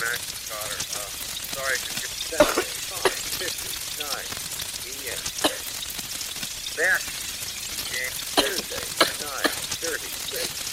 Max's daughter. Sorry, I couldn't Max. James Thursday. Nine.